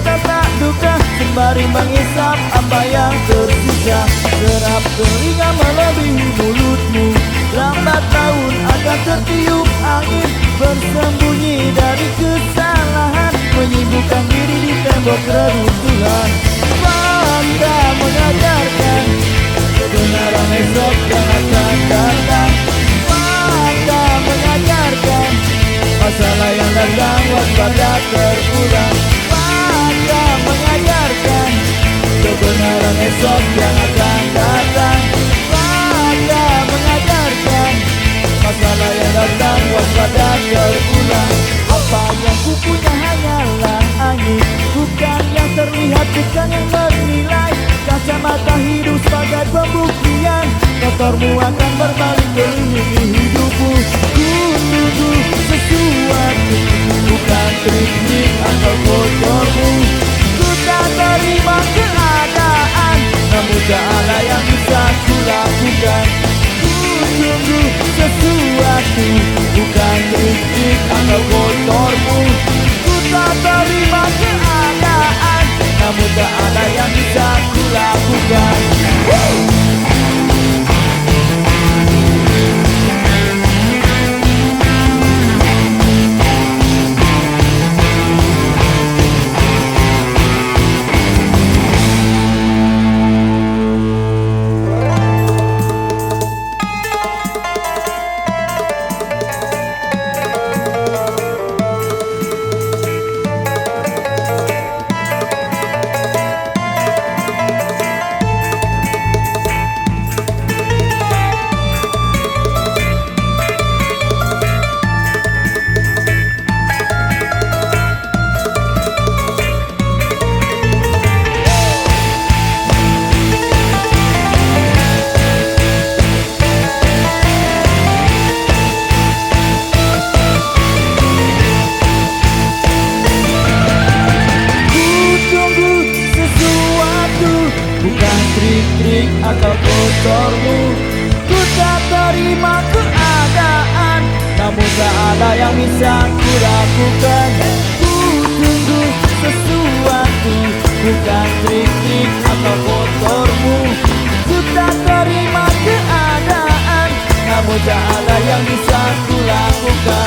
cinta tak duka Sembari mengisap apa yang tersisa. Serap telinga melebihi mulutmu. Lambat tahun akan tertiup angin Bersembunyi dari kesalahan. Menyibukkan diri di tembok reruntuhan. Bangga mengajarkan Kebenaran esok yang akan datang. Bangga mengajarkan Masalah yang datang waspada terpulang. Mengajarkan Kebenaran esok yang akan datang. Fakta mengajarkan Masalah yang datang waspada terulang. Apa yang ku punya hanyalah angin Bukan yang terlihat, bukan yang bernilai. Kacamata hidup sebagai pembuktian Motormu akan berbalik kelilingi hidupmu. Ku tunggu sesuatu Bukan trik atau kotormu trik atau atau kotormu Ku tak terima keadaan. Namun tak ada yang bisa ku lakukan Ku tunggu sesuatu Bukan trik-trik atau kotormu Ku tak terima keadaan. Namun tak ada yang bisa ku lakukan